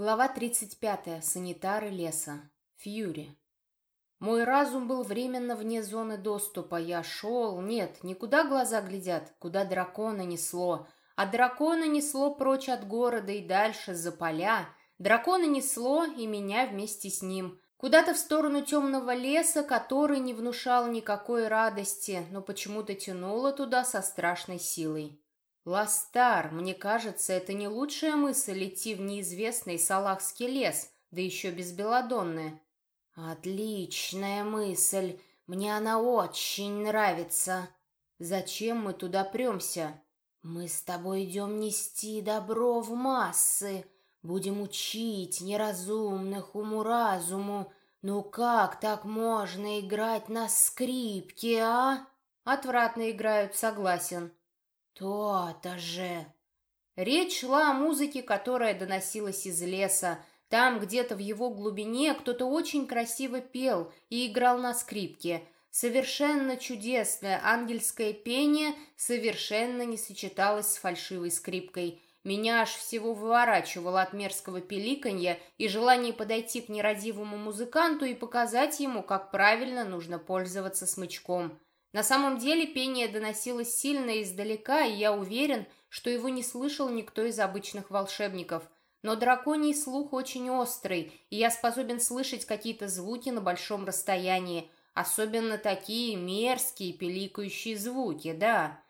Глава 35. Санитары леса. Фьюри. Мой разум был временно вне зоны доступа. Я шел... Нет, никуда глаза глядят, куда дракона несло. А дракона несло прочь от города и дальше, за поля. Дракона несло и меня вместе с ним. Куда-то в сторону темного леса, который не внушал никакой радости, но почему-то тянуло туда со страшной силой. «Ластар, мне кажется, это не лучшая мысль идти в неизвестный Салахский лес, да еще без Беладонны». «Отличная мысль, мне она очень нравится. Зачем мы туда премся?» «Мы с тобой идем нести добро в массы, будем учить неразумных уму-разуму. Ну как так можно играть на скрипке, а?» «Отвратно играют, согласен». «То-то же!» Речь шла о музыке, которая доносилась из леса. Там, где-то в его глубине, кто-то очень красиво пел и играл на скрипке. Совершенно чудесное ангельское пение совершенно не сочеталось с фальшивой скрипкой. Меня аж всего выворачивало от мерзкого пеликанья и желание подойти к нерадивому музыканту и показать ему, как правильно нужно пользоваться смычком. На самом деле пение доносилось сильно издалека, и я уверен, что его не слышал никто из обычных волшебников. Но драконий слух очень острый, и я способен слышать какие-то звуки на большом расстоянии, особенно такие мерзкие пиликающие звуки, да.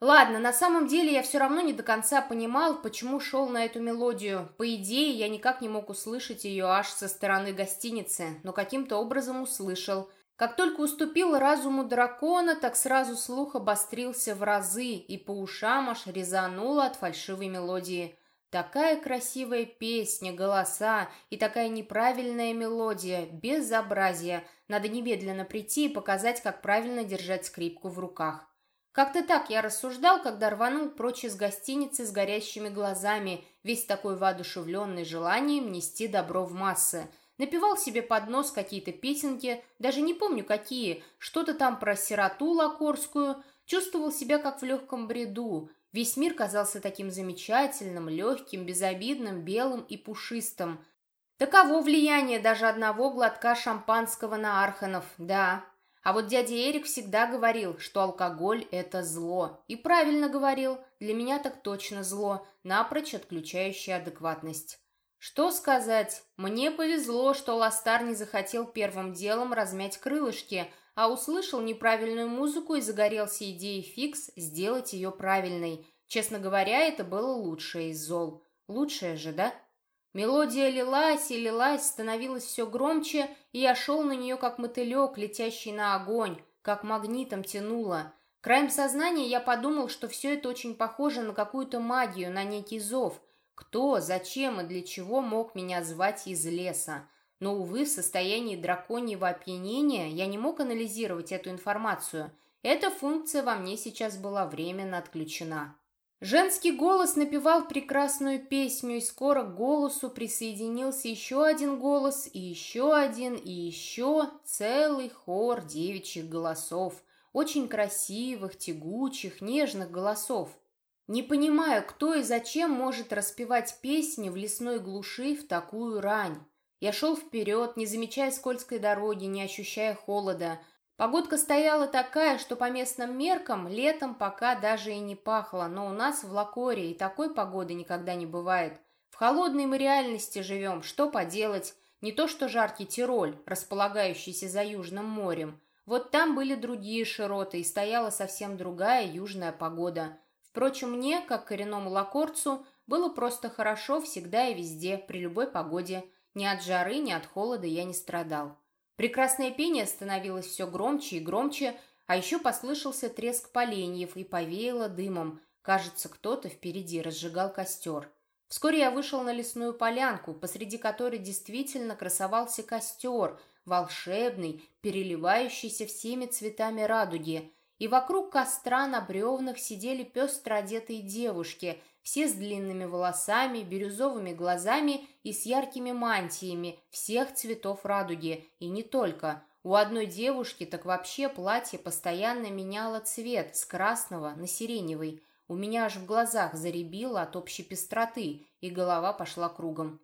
Ладно, на самом деле я все равно не до конца понимал, почему шел на эту мелодию. По идее, я никак не мог услышать ее аж со стороны гостиницы, но каким-то образом услышал – как только уступил разуму дракона, так сразу слух обострился в разы, и по ушам аж резануло от фальшивой мелодии. Такая красивая песня, голоса и такая неправильная мелодия, безобразие. Надо немедленно прийти и показать, как правильно держать скрипку в руках. Как-то так я рассуждал, когда рванул прочь из гостиницы с горящими глазами, весь такой воодушевленный желанием нести добро в массы – Напевал себе под нос какие-то песенки, даже не помню какие, что-то там про сироту лакорскую, чувствовал себя как в легком бреду. Весь мир казался таким замечательным, легким, безобидным, белым и пушистым. Таково влияние даже одного глотка шампанского на арханов, да. А вот дядя Эрик всегда говорил, что алкоголь – это зло. И правильно говорил, для меня так точно зло, напрочь отключающее адекватность. Что сказать, мне повезло, что Ластар не захотел первым делом размять крылышки, а услышал неправильную музыку и загорелся идеей фикс сделать ее правильной. Честно говоря, это было лучшее из зол. Лучшее же, да? Мелодия лилась и лилась, становилась все громче, и я шел на нее, как мотылек, летящий на огонь, как магнитом тянуло. Краем сознания я подумал, что все это очень похоже на какую-то магию, на некий зов. Кто, зачем и для чего мог меня звать из леса? Но, увы, в состоянии драконьего опьянения я не мог анализировать эту информацию. Эта функция во мне сейчас была временно отключена. Женский голос напевал прекрасную песню, и скоро к голосу присоединился еще один голос, и еще один, и еще целый хор девичьих голосов, очень красивых, тягучих, нежных голосов. Не понимаю, кто и зачем может распевать песни в лесной глуши в такую рань. Я шел вперед, не замечая скользкой дороги, не ощущая холода. Погодка стояла такая, что по местным меркам летом пока даже и не пахло, но у нас в Лакоре и такой погоды никогда не бывает. В холодной мы реальности живем, что поделать? Не то что жаркий Тироль, располагающийся за Южным морем. Вот там были другие широты, и стояла совсем другая южная погода – Впрочем, мне, как коренному лакорцу, было просто хорошо всегда и везде, при любой погоде. Ни от жары, ни от холода я не страдал. Прекрасное пение становилось все громче и громче, а еще послышался треск поленьев и повеяло дымом. Кажется, кто-то впереди разжигал костер. Вскоре я вышел на лесную полянку, посреди которой действительно красовался костер, волшебный, переливающийся всеми цветами радуги и вокруг костра на бревнах сидели пестро одетые девушки, все с длинными волосами, бирюзовыми глазами и с яркими мантиями всех цветов радуги, и не только. У одной девушки так вообще платье постоянно меняло цвет с красного на сиреневый. У меня аж в глазах заребило от общей пестроты, и голова пошла кругом.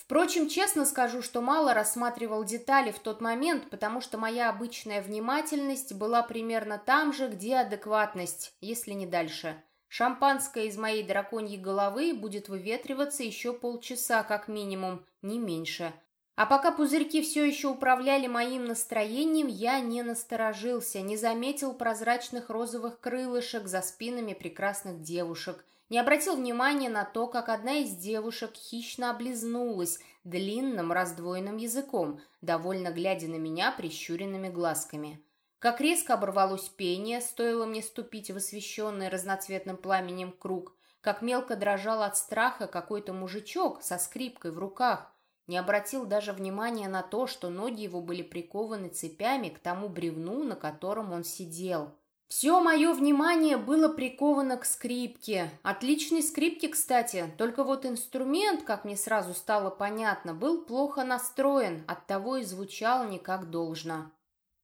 Впрочем, честно скажу, что мало рассматривал детали в тот момент, потому что моя обычная внимательность была примерно там же, где адекватность, если не дальше. Шампанское из моей драконьей головы будет выветриваться еще полчаса как минимум, не меньше. А пока пузырьки все еще управляли моим настроением, я не насторожился, не заметил прозрачных розовых крылышек за спинами прекрасных девушек – не обратил внимания на то, как одна из девушек хищно облизнулась длинным раздвоенным языком, довольно глядя на меня прищуренными глазками. Как резко оборвалось пение, стоило мне ступить в освещенный разноцветным пламенем круг, как мелко дрожал от страха какой-то мужичок со скрипкой в руках, не обратил даже внимания на то, что ноги его были прикованы цепями к тому бревну, на котором он сидел. Все мое внимание было приковано к скрипке. Отличной скрипке, кстати, только вот инструмент, как мне сразу стало понятно, был плохо настроен, оттого и звучал не как должно.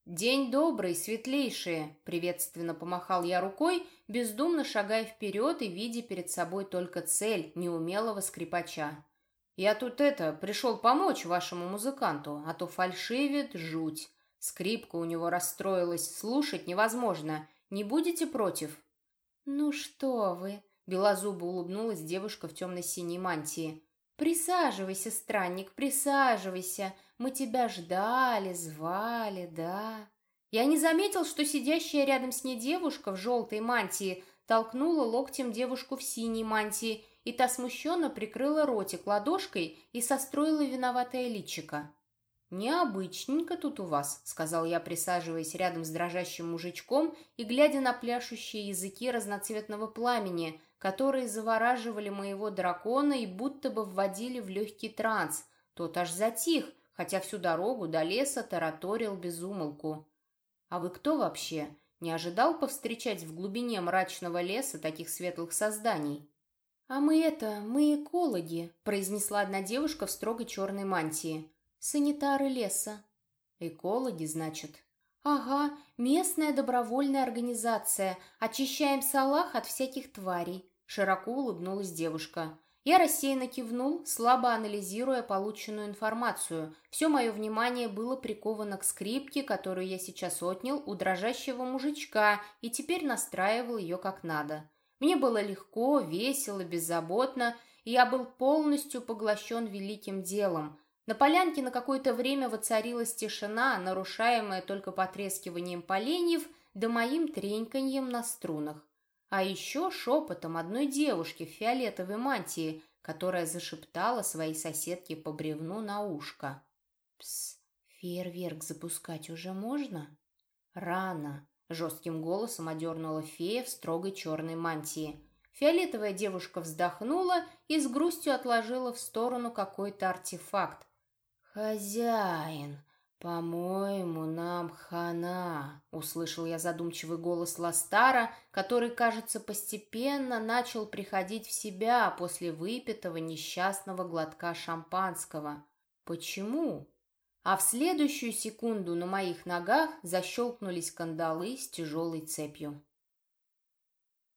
«День добрый, светлейшие!» — приветственно помахал я рукой, бездумно шагая вперед и видя перед собой только цель неумелого скрипача. «Я тут это, пришел помочь вашему музыканту, а то фальшивит жуть. Скрипка у него расстроилась, слушать невозможно». Не будете против?» «Ну что вы!» — белозубо улыбнулась девушка в темно-синей мантии. «Присаживайся, странник, присаживайся. Мы тебя ждали, звали, да?» Я не заметил, что сидящая рядом с ней девушка в желтой мантии толкнула локтем девушку в синей мантии, и та смущенно прикрыла ротик ладошкой и состроила виноватое личико. «Необычненько тут у вас», — сказал я, присаживаясь рядом с дрожащим мужичком и глядя на пляшущие языки разноцветного пламени, которые завораживали моего дракона и будто бы вводили в легкий транс. Тот аж затих, хотя всю дорогу до леса тараторил безумолку. «А вы кто вообще? Не ожидал повстречать в глубине мрачного леса таких светлых созданий?» «А мы это, мы экологи», — произнесла одна девушка в строгой черной мантии. Санитары леса. Экологи, значит? Ага, местная добровольная организация. Очищаем салах от всяких тварей. Широко улыбнулась девушка. Я рассеянно кивнул, слабо анализируя полученную информацию. Все мое внимание было приковано к скрипке, которую я сейчас отнял у дрожащего мужичка и теперь настраивал ее как надо. Мне было легко, весело, беззаботно, и я был полностью поглощен великим делом. На полянке на какое-то время воцарилась тишина, нарушаемая только потрескиванием поленьев да моим треньканьем на струнах. А еще шепотом одной девушки в фиолетовой мантии, которая зашептала своей соседке по бревну на ушко. «Пс, фейерверк запускать уже можно?» «Рано», — жестким голосом одернула фея в строгой черной мантии. Фиолетовая девушка вздохнула и с грустью отложила в сторону какой-то артефакт, «Хозяин, по-моему, нам хана», — услышал я задумчивый голос Ластара, который, кажется, постепенно начал приходить в себя после выпитого несчастного глотка шампанского. «Почему?» А в следующую секунду на моих ногах защелкнулись кандалы с тяжелой цепью.